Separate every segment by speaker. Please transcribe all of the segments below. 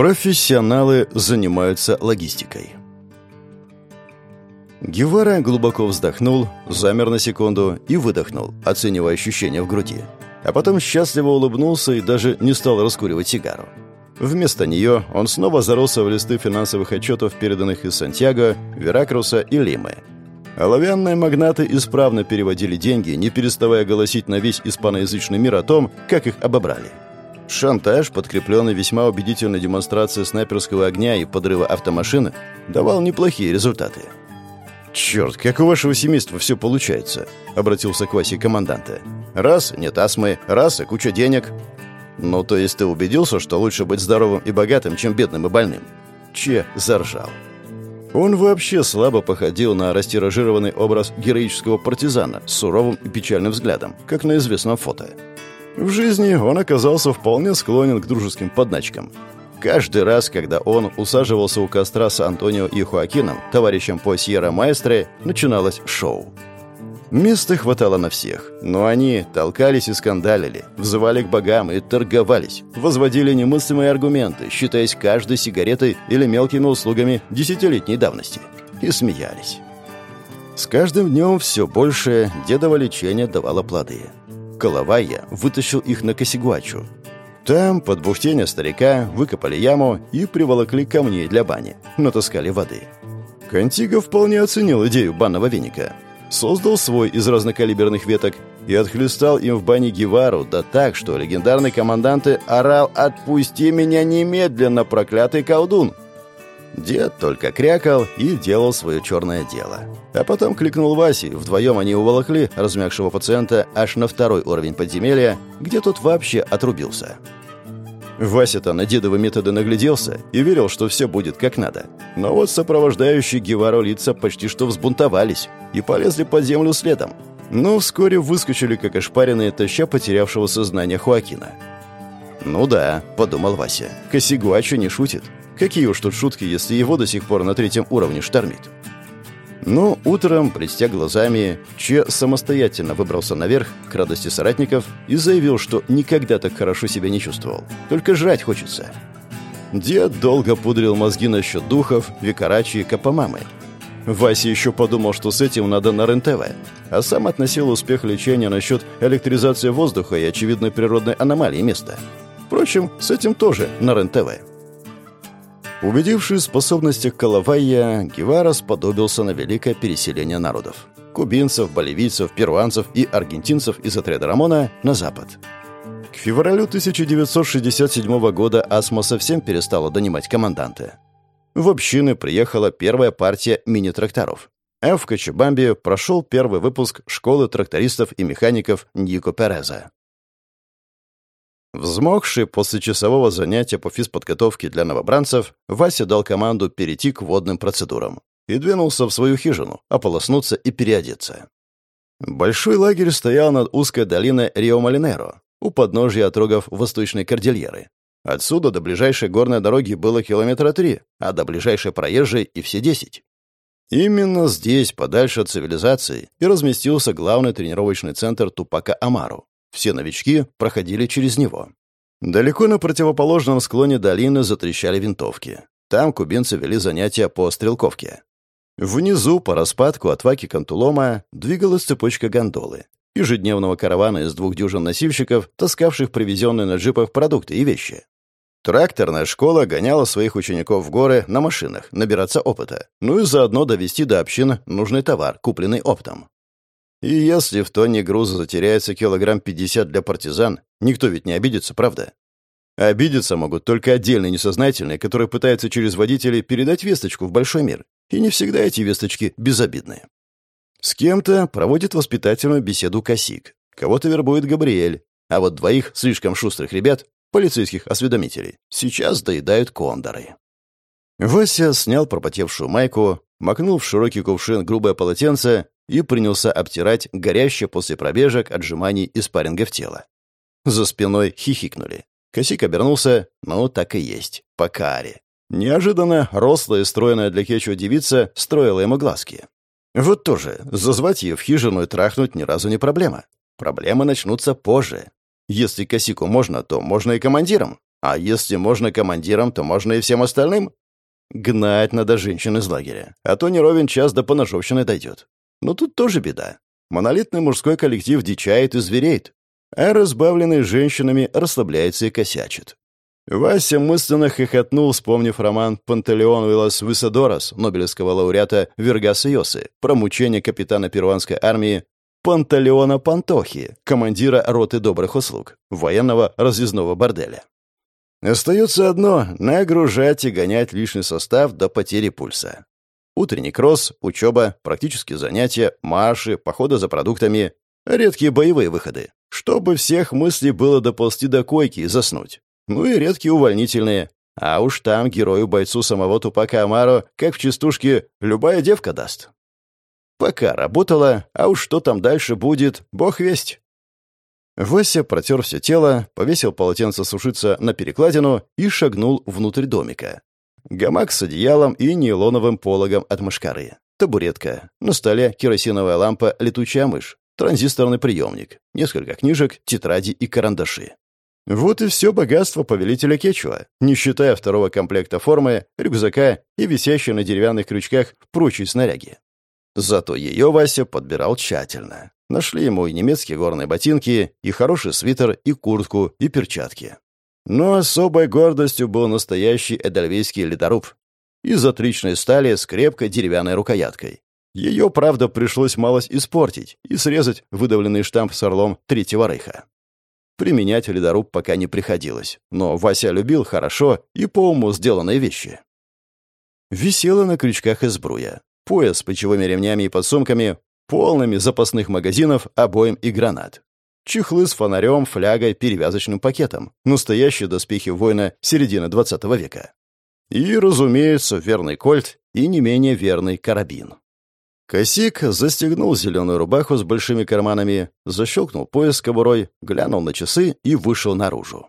Speaker 1: Профессионалы занимаются логистикой. Гевара глубоко вздохнул, замер на секунду и выдохнул, оценивая ощущения в груди. А потом счастливо улыбнулся и даже не стал раскуривать сигару. Вместо нее он снова заросся в листы финансовых отчетов, переданных из Сантьяго, Веракруса и Лимы. Оловянные магнаты исправно переводили деньги, не переставая голосить на весь испаноязычный мир о том, как их обобрали. Шантаж, подкрепленный весьма убедительной демонстрацией снайперского огня и подрыва автомашины, давал неплохие результаты. «Черт, как у вашего семейства все получается», — обратился к Васе команданта. «Раз — нет астмы, раз — и куча денег». «Ну, то есть ты убедился, что лучше быть здоровым и богатым, чем бедным и больным?» Че заржал. Он вообще слабо походил на растиражированный образ героического партизана с суровым и печальным взглядом, как на известном фото. В жизни он оказался вполне склонен к дружеским подначкам. Каждый раз, когда он усаживался у костра с Антонио и Хуакином, товарищем по Сьерра Маэстро, начиналось шоу. Места хватало на всех, но они толкались и скандалили, взывали к богам и торговались, возводили немыслимые аргументы, считаясь каждой сигаретой или мелкими услугами десятилетней давности, и смеялись. С каждым днем все больше дедово лечение давало плоды. Коловая вытащил их на Косигуачу, там, под бухтение старика, выкопали яму и приволокли камней для бани, натаскали воды. Контиго вполне оценил идею банного веника. Создал свой из разнокалиберных веток и отхлестал им в бане Гевару, да так, что легендарный командант орал «Отпусти меня немедленно, проклятый колдун!» Дед только крякал и делал свое черное дело. А потом кликнул Васи, вдвоем они уволокли размягшего пациента аж на второй уровень подземелья, где тот вообще отрубился. Вася-то на дедовы методы нагляделся и верил, что все будет как надо. Но вот сопровождающие Гевару лица почти что взбунтовались и полезли под землю следом. Но вскоре выскочили, как ошпаренные, таща потерявшего сознание Хуакина. «Ну да», — подумал Вася, — «Косигуачо не шутит. Какие уж тут шутки, если его до сих пор на третьем уровне штормит?» Но утром, блестя глазами, Че самостоятельно выбрался наверх, к радости соратников, и заявил, что никогда так хорошо себя не чувствовал. Только жрать хочется. Дед долго пудрил мозги насчет духов, Викарачи и Капамамы. Вася еще подумал, что с этим надо на РЕН-ТВ, а сам относил успех лечения насчет электризации воздуха и очевидной природной аномалии места. Впрочем, с этим тоже на РЕН-ТВ. Убедившись в способностях Калавайя, Гевара сподобился на великое переселение народов. Кубинцев, боливийцев, перуанцев и аргентинцев из отряда Рамона на запад. К февралю 1967 года астма совсем перестала донимать команданты. В общины приехала первая партия мини-тракторов. А в прошел первый выпуск школы трактористов и механиков Ньюко Переза. Взмокший после часового занятия по физподготовке для новобранцев, Вася дал команду перейти к водным процедурам и двинулся в свою хижину, ополоснуться и переодеться. Большой лагерь стоял над узкой долиной Рио-Малинеро, у подножья отрогов Восточной Кордильеры. Отсюда до ближайшей горной дороги было километра три, а до ближайшей проезжей и все десять. Именно здесь, подальше от цивилизации, и разместился главный тренировочный центр Тупака Амару. Все новички проходили через него. Далеко на противоположном склоне долины затрещали винтовки. Там кубинцы вели занятия по стрелковке. Внизу, по распадку от Ваки Кантулома, двигалась цепочка гондолы. Ежедневного каравана из двух дюжин носильщиков, таскавших привезенные на джипах продукты и вещи. Тракторная школа гоняла своих учеников в горы на машинах, набираться опыта, ну и заодно довести до общин нужный товар, купленный оптом. И если в тонне груза затеряется килограмм 50 для партизан, никто ведь не обидится, правда? Обидеться могут только отдельные несознательные, которые пытаются через водителей передать весточку в большой мир. И не всегда эти весточки безобидные. С кем-то проводит воспитательную беседу Косик, кого-то вербует Габриэль, а вот двоих слишком шустрых ребят, полицейских осведомителей, сейчас доедают кондоры. Вася снял пропотевшую майку, макнул в широкий кувшин грубое полотенце и принялся обтирать горящее после пробежек, отжиманий и спарринга в тело. За спиной хихикнули. Косик обернулся, ну, так и есть, по каре. Неожиданно рослая стройная для кечу девица строила ему глазки. Вот тоже, зазвать ее в хижину и трахнуть ни разу не проблема. Проблемы начнутся позже. Если косику можно, то можно и командиром. А если можно командирам, то можно и всем остальным? Гнать надо женщин из лагеря, а то не ровен час до поножовщины дойдет. Но тут тоже беда. Монолитный мужской коллектив дичает и звереет, а разбавленный женщинами расслабляется и косячит. Вася мысленно хохотнул, вспомнив роман «Пантелеон Вилас Висадорос» Нобелевского лауреата Вергаса Йосы про мучение капитана перуанской армии Пантелеона Пантохи, командира роты добрых услуг, военного разъездного борделя. Остается одно — нагружать и гонять лишний состав до потери пульса. Утренний кросс, учеба, практические занятия, марши, походы за продуктами, редкие боевые выходы. Чтобы всех мыслей было доползти до койки и заснуть. Ну и редкие увольнительные. А уж там герою-бойцу самого Тупака Амаро, как в частушке, любая девка даст. Пока работала, а уж что там дальше будет, бог весть. Вася протер все тело, повесил полотенце сушиться на перекладину и шагнул внутрь домика. Гамак с одеялом и нейлоновым пологом от мышкары. Табуретка. На столе керосиновая лампа «Летучая мышь». Транзисторный приемник. Несколько книжек, тетради и карандаши. Вот и все богатство повелителя Кечуа, не считая второго комплекта формы, рюкзака и висящей на деревянных крючках прочей снаряги. Зато ее Вася подбирал тщательно. Нашли ему и немецкие горные ботинки, и хороший свитер, и куртку, и перчатки. Но особой гордостью был настоящий эдальвейский ледоруб. Из отличной стали с крепкой деревянной рукояткой. Ее, правда, пришлось малость испортить и срезать выдавленный штамп с орлом Третьего Рейха. Применять ледоруб пока не приходилось, но Вася любил хорошо и по уму сделанные вещи. Висела на крючках из бруя. Пояс с плечевыми ремнями и подсумками, полными запасных магазинов, обоим и гранат. Чехлы с фонарем, флягой, перевязочным пакетом. Настоящие доспехи воина середины 20 века. И, разумеется, верный кольт и не менее верный карабин. Косик застегнул зеленую рубаху с большими карманами, защелкнул пояс кобурой, глянул на часы и вышел наружу.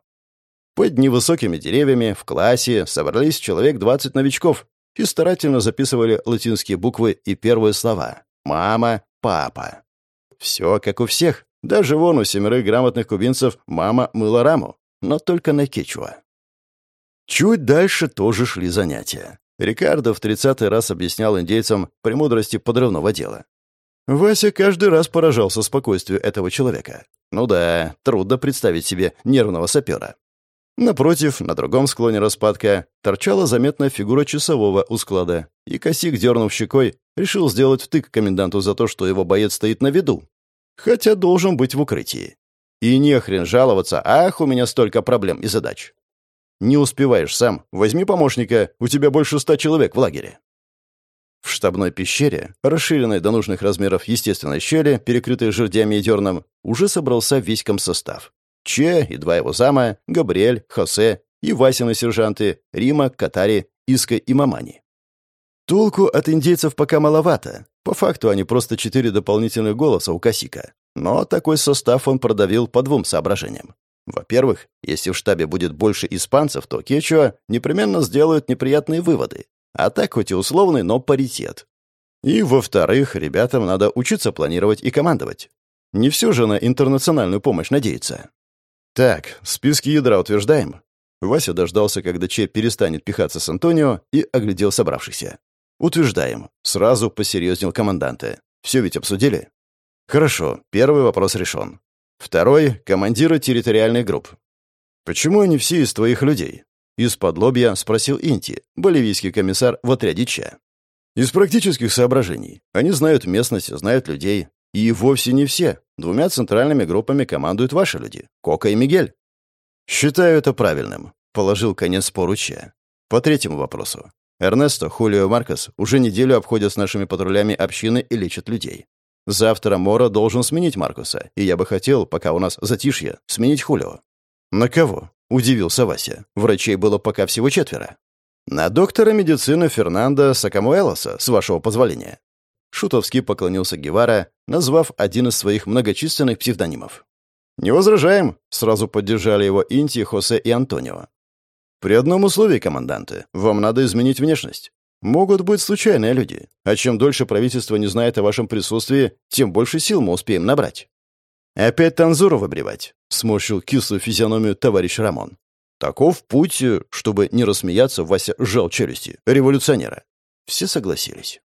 Speaker 1: Под невысокими деревьями в классе собрались человек 20 новичков и старательно записывали латинские буквы и первые слова «мама», «папа». Все как у всех, даже вон у семерых грамотных кубинцев мама мыла раму, но только на кечуа. Чуть дальше тоже шли занятия. Рикардо в тридцатый раз объяснял индейцам премудрости подрывного дела. Вася каждый раз поражался спокойствию этого человека. Ну да, трудно представить себе нервного сапера. Напротив, на другом склоне распадка, торчала заметная фигура часового у склада, и Косик, дернув щекой, решил сделать втык коменданту за то, что его боец стоит на виду. Хотя должен быть в укрытии. И не хрен жаловаться, ах, у меня столько проблем и задач. Не успеваешь сам. Возьми помощника, у тебя больше ста человек в лагере. В штабной пещере, расширенной до нужных размеров естественной щели, перекрытой жердями и дерном, уже собрался весь комсостав. Че и два его зама, Габриэль, Хосе и Васины сержанты, Рима, Катари, Иска и Мамани. Толку от индейцев пока маловато. По факту они просто четыре дополнительных голоса у Косика. Но такой состав он продавил по двум соображениям. Во-первых, если в штабе будет больше испанцев, то Кечуа непременно сделают неприятные выводы. А так хоть и условный, но паритет. И, во-вторых, ребятам надо учиться планировать и командовать. Не все же на интернациональную помощь надеяться. Так, списки ядра утверждаем. Вася дождался, когда Че перестанет пихаться с Антонио, и оглядел собравшихся. «Утверждаем». Сразу посерьезнел команданты. «Все ведь обсудили?» «Хорошо, первый вопрос решен. Второй — командиры территориальных групп. «Почему они все из твоих людей?» Из-под лобья спросил Инти, боливийский комиссар в отряде ЧА. «Из практических соображений. Они знают местность, знают людей. И вовсе не все. Двумя центральными группами командуют ваши люди — Кока и Мигель». «Считаю это правильным», — положил конец спору Че. По третьему вопросу. Эрнесто, Хулио и Маркос уже неделю обходят с нашими патрулями общины и лечат людей. Завтра Мора должен сменить Маркуса, и я бы хотел, пока у нас затишье, сменить Хулио». «На кого?» — удивился Вася. «Врачей было пока всего четверо». «На доктора медицины Фернандо Сакамуэлоса, с вашего позволения». Шутовский поклонился Гевара, назвав один из своих многочисленных псевдонимов. «Не возражаем», — сразу поддержали его Инти, Хосе и Антонио. «При одном условии, команданты, вам надо изменить внешность. Могут быть случайные люди. А чем дольше правительство не знает о вашем присутствии, тем больше сил мы успеем набрать. «Опять Танзуру выбривать», — сморщил кислую физиономию товарищ Рамон. Таков путь, чтобы не рассмеяться, Вася сжал челюсти. Революционера. Все согласились.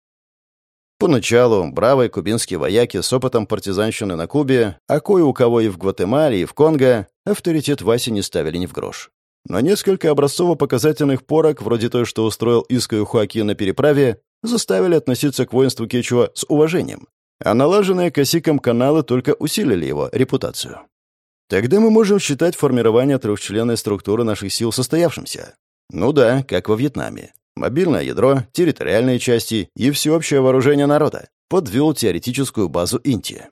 Speaker 1: Поначалу бравые кубинские вояки с опытом партизанщины на Кубе, а кое у кого и в Гватемале, и в Конго, авторитет Васи не ставили ни в грош. Но несколько образцово-показательных порок, вроде той, что устроил Искаю Хуаки на переправе, заставили относиться к воинству Кечуа с уважением, а налаженные косиком каналы только усилили его репутацию. Тогда мы можем считать формирование трехчленной структуры наших сил состоявшимся. Ну да, как во Вьетнаме. Мобильное ядро, территориальные части и всеобщее вооружение народа подвел теоретическую базу Инти.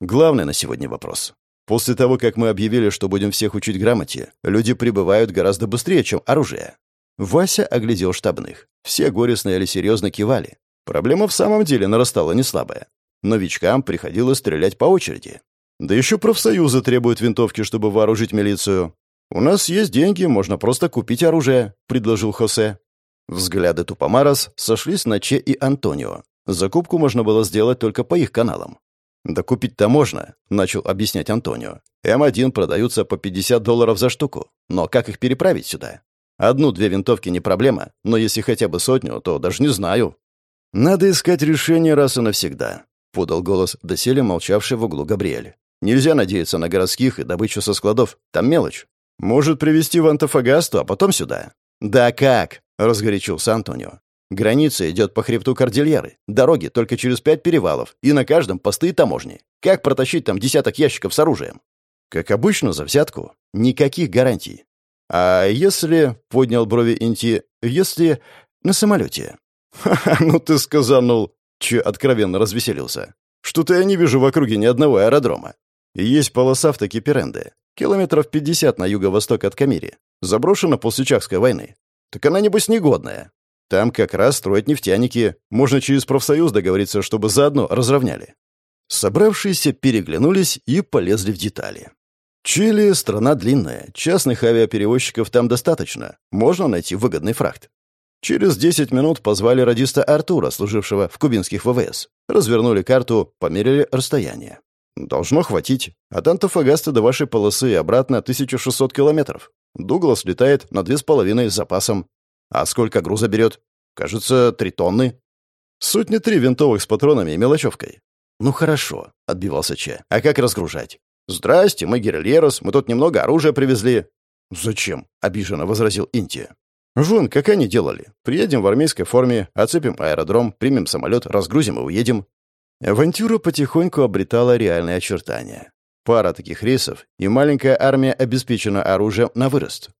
Speaker 1: Главный на сегодня вопрос. После того, как мы объявили, что будем всех учить грамоте, люди прибывают гораздо быстрее, чем оружие. Вася оглядел штабных. Все горестно или серьезно кивали. Проблема в самом деле нарастала не слабая. Новичкам приходилось стрелять по очереди. Да еще профсоюзы требуют винтовки, чтобы вооружить милицию. У нас есть деньги, можно просто купить оружие», — предложил Хосе. Взгляды Тупомарос сошлись на Че и Антонио. Закупку можно было сделать только по их каналам. «Да купить-то можно», — начал объяснять Антонио. «М1 продаются по 50 долларов за штуку. Но как их переправить сюда? Одну-две винтовки не проблема, но если хотя бы сотню, то даже не знаю». «Надо искать решение раз и навсегда», — подал голос доселе молчавший в углу Габриэль. «Нельзя надеяться на городских и добычу со складов. Там мелочь. Может, привезти в Антофагасту, а потом сюда?» «Да как?» — разгорячился Антонио. «Граница идет по хребту Кордильеры. Дороги только через пять перевалов, и на каждом посты и таможни. Как протащить там десяток ящиков с оружием?» «Как обычно, за взятку. Никаких гарантий. А если...» — поднял брови Инти. «Если... на самолете?» «Ха-ха, ну ты сказанул!» Че откровенно развеселился. «Что-то я не вижу в округе ни одного аэродрома. Есть полоса в Такиперенде. Километров пятьдесят на юго-восток от Камири. Заброшена после Чахской войны. Так она, небось, негодная. Там как раз строят нефтяники. Можно через профсоюз договориться, чтобы заодно разровняли. Собравшиеся переглянулись и полезли в детали. Чили — страна длинная, частных авиаперевозчиков там достаточно, можно найти выгодный фрахт. Через 10 минут позвали радиста Артура, служившего в кубинских ВВС. Развернули карту, померили расстояние. Должно хватить. От Антофагаста до вашей полосы и обратно 1600 километров. Дуглас летает на две с половиной с запасом. А сколько груза берет? Кажется, три тонны. Сотни три винтовых с патронами и мелочевкой. Ну хорошо, отбивался Че. А как разгружать? Здрасте, мы гирильерос, мы тут немного оружия привезли. Зачем? обиженно возразил Инти. Вон, как они делали. Приедем в армейской форме, оцепим аэродром, примем самолет, разгрузим и уедем. Авантюра потихоньку обретала реальные очертания. Пара таких рейсов, и маленькая армия обеспечена оружием на вырост.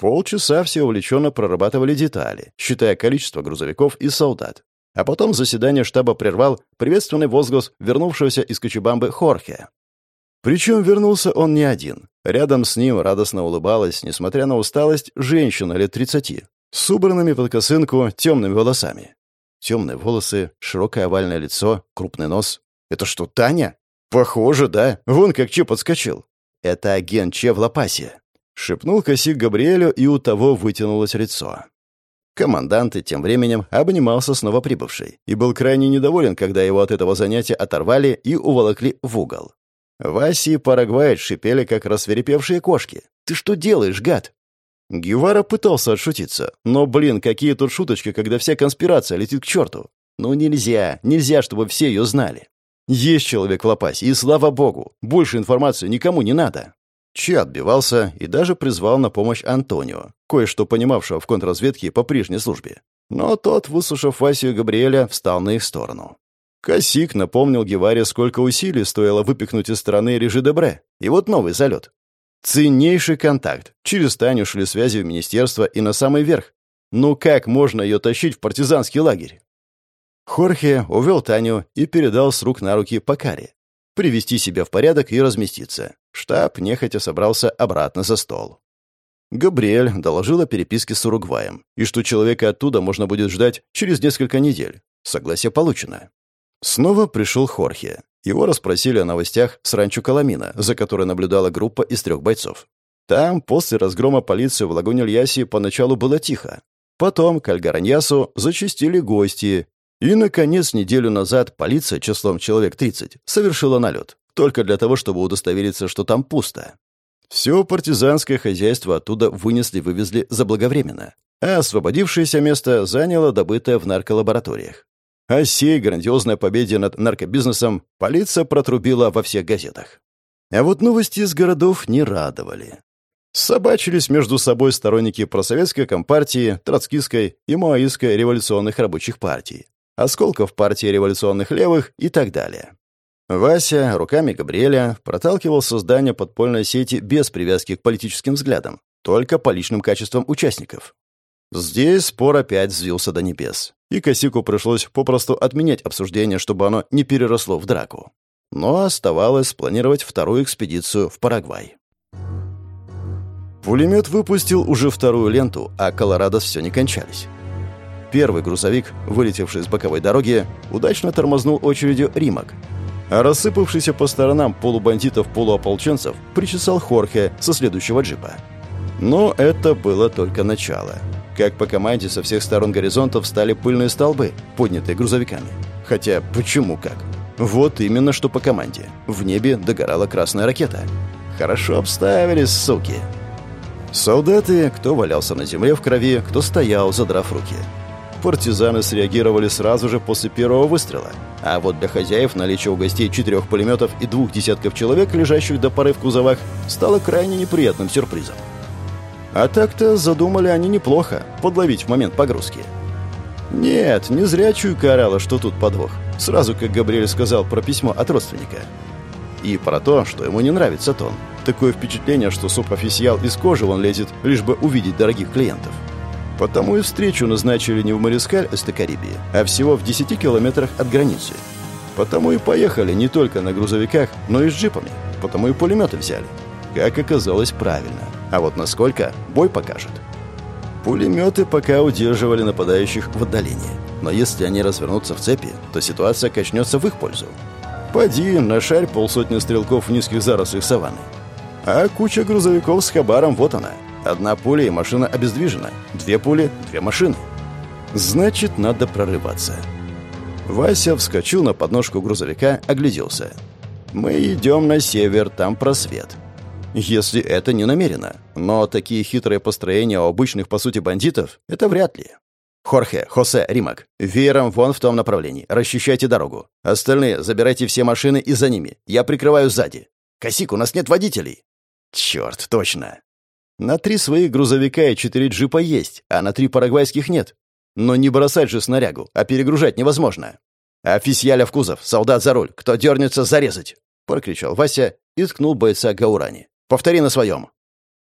Speaker 1: Полчаса все увлеченно прорабатывали детали, считая количество грузовиков и солдат. А потом заседание штаба прервал приветственный возглас вернувшегося из Кочебамбы Хорхе. Причем вернулся он не один. Рядом с ним радостно улыбалась, несмотря на усталость, женщина лет тридцати, с убранными под косынку темными волосами. Темные волосы, широкое овальное лицо, крупный нос. Это что, Таня? Похоже, да. Вон как Че подскочил. Это агент Че в Лопасе. Шепнул косик Габриэлю, и у того вытянулось лицо. Командант и тем временем обнимался с новоприбывшей и был крайне недоволен, когда его от этого занятия оторвали и уволокли в угол. Васи и Парагвайт шипели, как рассверепевшие кошки. «Ты что делаешь, гад?» Гевара пытался отшутиться. Но, блин, какие тут шуточки, когда вся конспирация летит к черту. Ну нельзя, нельзя, чтобы все ее знали. Есть человек в Лопасе, и слава богу, больше информации никому не надо. Че отбивался и даже призвал на помощь Антонио, кое-что понимавшего в контрразведке по прежней службе. Но тот, выслушав Васю и Габриэля, встал на их сторону. Косик напомнил Геваре, сколько усилий стоило выпихнуть из страны Режи Дебре. И вот новый залет. Ценнейший контакт. Через Таню шли связи в министерство и на самый верх. Ну как можно ее тащить в партизанский лагерь? Хорхе увел Таню и передал с рук на руки Покаре. Привести себя в порядок и разместиться. Штаб нехотя собрался обратно за стол. Габриэль доложил о переписке с Уругваем, и что человека оттуда можно будет ждать через несколько недель. Согласие получено. Снова пришел Хорхе. Его расспросили о новостях с ранчо Каламина, за которой наблюдала группа из трех бойцов. Там, после разгрома полиции в лагуне Льяси, поначалу было тихо. Потом к Альгараньясу зачастили гости. И, наконец, неделю назад полиция числом человек 30 совершила налет. Только для того, чтобы удостовериться, что там пусто. Все партизанское хозяйство оттуда вынесли-вывезли заблаговременно, а освободившееся место заняло добытое в нарколабораториях. О сей грандиозной победе над наркобизнесом полиция протрубила во всех газетах. А вот новости из городов не радовали. Собачились между собой сторонники просоветской компартии, троцкистской и маоистской революционных рабочих партий, осколков партии революционных левых и так далее. Вася руками Габриэля проталкивал создание подпольной сети без привязки к политическим взглядам, только по личным качествам участников. Здесь спор опять взвился до небес, и Косику пришлось попросту отменять обсуждение, чтобы оно не переросло в драку. Но оставалось спланировать вторую экспедицию в Парагвай. Пулемет выпустил уже вторую ленту, а Колорадос все не кончались. Первый грузовик, вылетевший с боковой дороги, удачно тормознул очередью «Римок», а рассыпавшийся по сторонам полубандитов-полуополченцев причесал Хорхе со следующего джипа. Но это было только начало. Как по команде со всех сторон горизонтов стали пыльные столбы, поднятые грузовиками. Хотя почему как? Вот именно что по команде. В небе догорала красная ракета. Хорошо обставились, суки. Солдаты, кто валялся на земле в крови, кто стоял, задрав руки. Партизаны среагировали сразу же после первого выстрела. А вот для хозяев наличие у гостей четырех пулеметов и двух десятков человек, лежащих до поры в кузовах, стало крайне неприятным сюрпризом. А так-то задумали они неплохо подловить в момент погрузки. Нет, не зря чуйка орала, что тут подвох. Сразу, как Габриэль сказал про письмо от родственника. И про то, что ему не нравится тон. Такое впечатление, что субофициал из кожи он лезет, лишь бы увидеть дорогих клиентов. Потому и встречу назначили не в Марискаль Эстакарибии, а всего в 10 километрах от границы. Потому и поехали не только на грузовиках, но и с джипами. Потому и пулеметы взяли. Как оказалось, правильно. А вот насколько, бой покажет. Пулеметы пока удерживали нападающих в отдалении. Но если они развернутся в цепи, то ситуация качнется в их пользу. Поди, нашарь полсотни стрелков в низких зарослях саванны. А куча грузовиков с хабаром вот она — Одна пуля и машина обездвижена. Две пули — две машины. Значит, надо прорываться. Вася вскочил на подножку грузовика, огляделся. «Мы идем на север, там просвет». Если это не намеренно. Но такие хитрые построения у обычных, по сути, бандитов — это вряд ли. «Хорхе, Хосе, Римак, веером вон в том направлении. Расчищайте дорогу. Остальные забирайте все машины и за ними. Я прикрываю сзади. Косик, у нас нет водителей». «Черт, точно. На три своих грузовика и четыре джипа есть, а на три парагвайских нет. Но не бросать же снарягу, а перегружать невозможно. «Офисьяля в кузов, солдат за руль, кто дернется, зарезать!» — прокричал Вася и ткнул бойца Гаурани. «Повтори на своем!»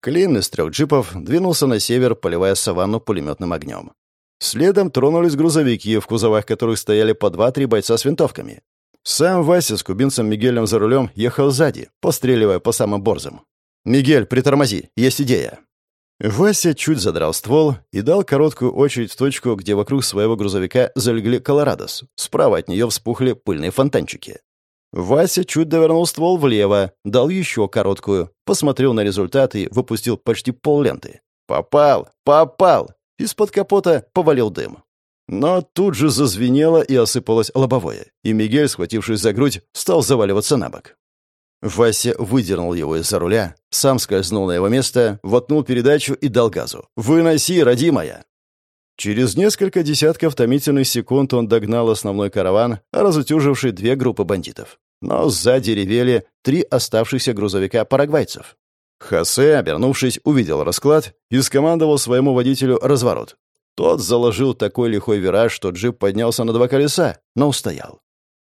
Speaker 1: Клин из трех джипов двинулся на север, поливая саванну пулеметным огнем. Следом тронулись грузовики, в кузовах которых стояли по два-три бойца с винтовками. Сам Вася с кубинцем Мигелем за рулем ехал сзади, постреливая по самым борзам. «Мигель, притормози, есть идея». Вася чуть задрал ствол и дал короткую очередь в точку, где вокруг своего грузовика залегли колорадос. Справа от нее вспухли пыльные фонтанчики. Вася чуть довернул ствол влево, дал еще короткую, посмотрел на результат и выпустил почти полленты. «Попал! Попал!» Из-под капота повалил дым. Но тут же зазвенело и осыпалось лобовое, и Мигель, схватившись за грудь, стал заваливаться на бок. Вася выдернул его из-за руля, сам скользнул на его место, воткнул передачу и дал газу. «Выноси, родимая!» Через несколько десятков томительных секунд он догнал основной караван, разутюживший две группы бандитов. Но сзади ревели три оставшихся грузовика парагвайцев. Хосе, обернувшись, увидел расклад и скомандовал своему водителю разворот. Тот заложил такой лихой вираж, что джип поднялся на два колеса, но устоял.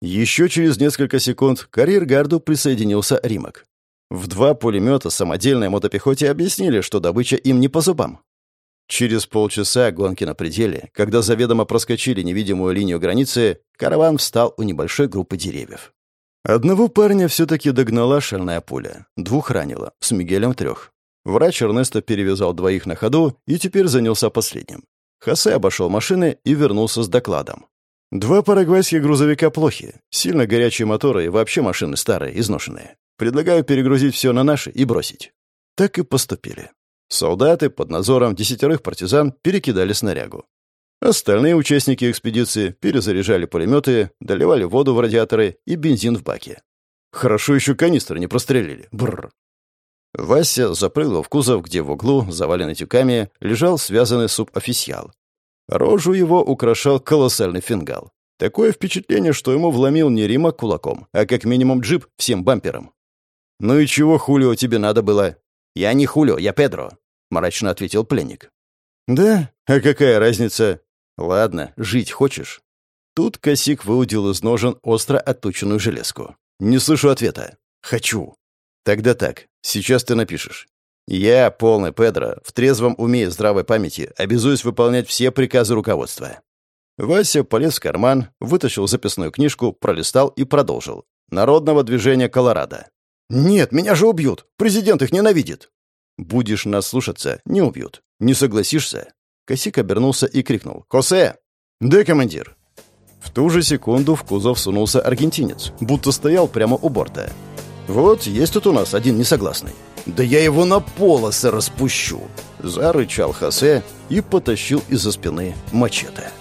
Speaker 1: Еще через несколько секунд к арьергарду присоединился Римок. В два пулемета самодельной мотопехоте объяснили, что добыча им не по зубам. Через полчаса гонки на пределе, когда заведомо проскочили невидимую линию границы, караван встал у небольшой группы деревьев. Одного парня все-таки догнала шальная пуля, двух ранила, с Мигелем трех. Врач Эрнесто перевязал двоих на ходу и теперь занялся последним. Хосе обошел машины и вернулся с докладом. Два парагвайских грузовика плохи. Сильно горячие моторы и вообще машины старые, изношенные. Предлагаю перегрузить все на наши и бросить. Так и поступили. Солдаты под надзором десятерых партизан перекидали снарягу. Остальные участники экспедиции перезаряжали пулеметы, доливали воду в радиаторы и бензин в баке. Хорошо еще канистры не прострелили. Бррр. Вася запрыгнул в кузов, где в углу, заваленный тюками, лежал связанный субофициал. Рожу его украшал колоссальный фингал. Такое впечатление, что ему вломил не Рима кулаком, а как минимум джип всем бампером. «Ну и чего, Хулио, тебе надо было?» «Я не Хулио, я Педро», — мрачно ответил пленник. «Да? А какая разница? Ладно, жить хочешь?» Тут Косик выудил из ножен остро отточенную железку. «Не слышу ответа. Хочу». «Тогда так. Сейчас ты напишешь. Я, полный Педро, в трезвом уме и здравой памяти, обязуюсь выполнять все приказы руководства». Вася полез в карман, вытащил записную книжку, пролистал и продолжил. «Народного движения Колорадо». «Нет, меня же убьют! Президент их ненавидит!» «Будешь нас слушаться, не убьют. Не согласишься?» Косик обернулся и крикнул. «Хосе!» «Да, командир!» В ту же секунду в кузов сунулся аргентинец, будто стоял прямо у борта. «Вот есть тут у нас один несогласный». «Да я его на полосы распущу!» Зарычал Хосе и потащил из-за спины мачете.